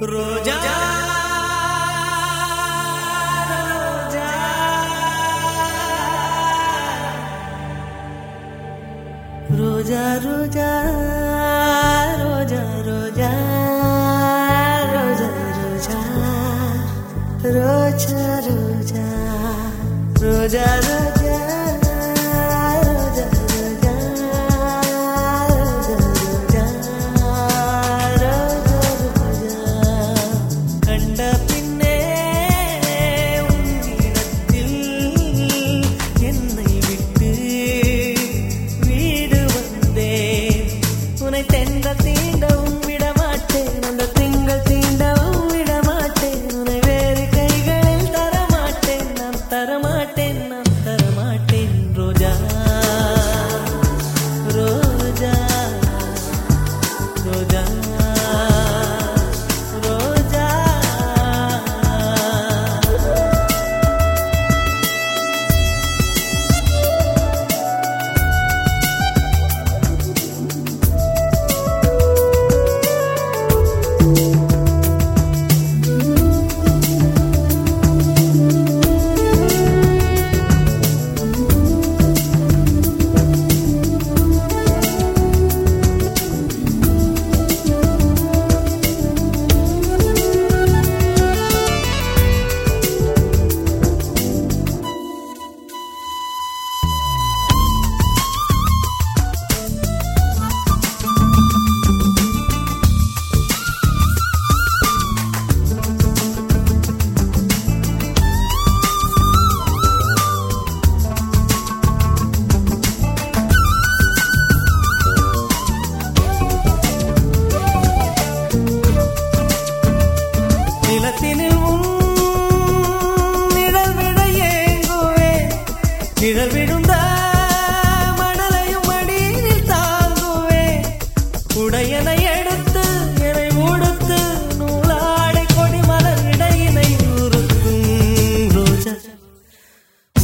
রোজা রোজা রোজা রোজা রোজা রোজা রোজা রোজা রোজা রোজা রোজা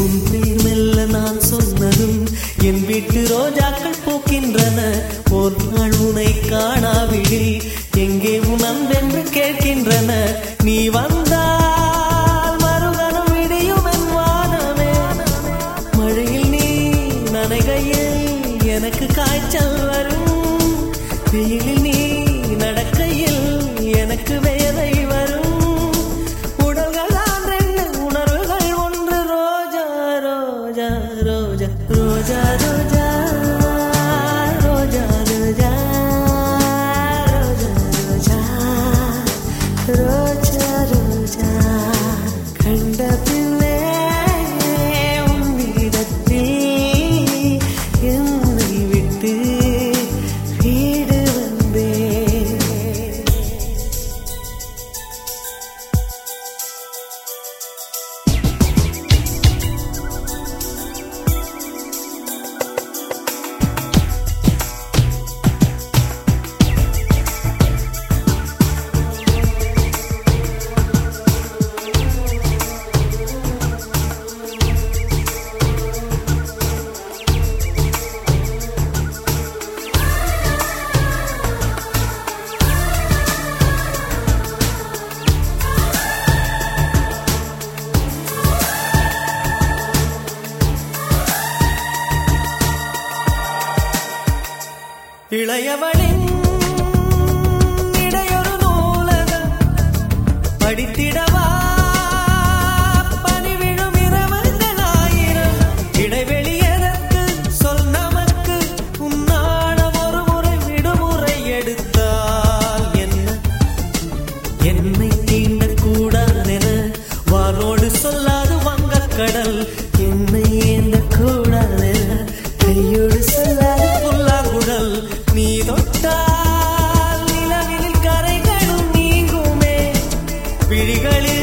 உன் பேர் மெல்ல நான் சொன்னதும் என் வீட்டு ரோஜாக்கள் பூக்கின்றன. ஒரு நாள் உனை காணாவிடில் எங்கே உன் கேட்கின்றன. நீ வந்தால் மறுகணம் விடியும் என் வானமே. மழையில் நீ நனைகையில் எனக்கு காய்ச்சல் வரும். வெயிலில் நீ do இளையவளின் இடையொரு நூலகம் படித்திடவா? பணிவிழும் இரவுங்கள் ஆயிரம் இடைவெளி எதற்கு? சொல் நமக்கு. உன்னாட ஒரு முறை விடுமுறை எடுத்தால் என்ன? என்னை தீண்டக்கூடாதென வானோடு சொல்லாது வங்கக்கடல் വിഴികളിൽ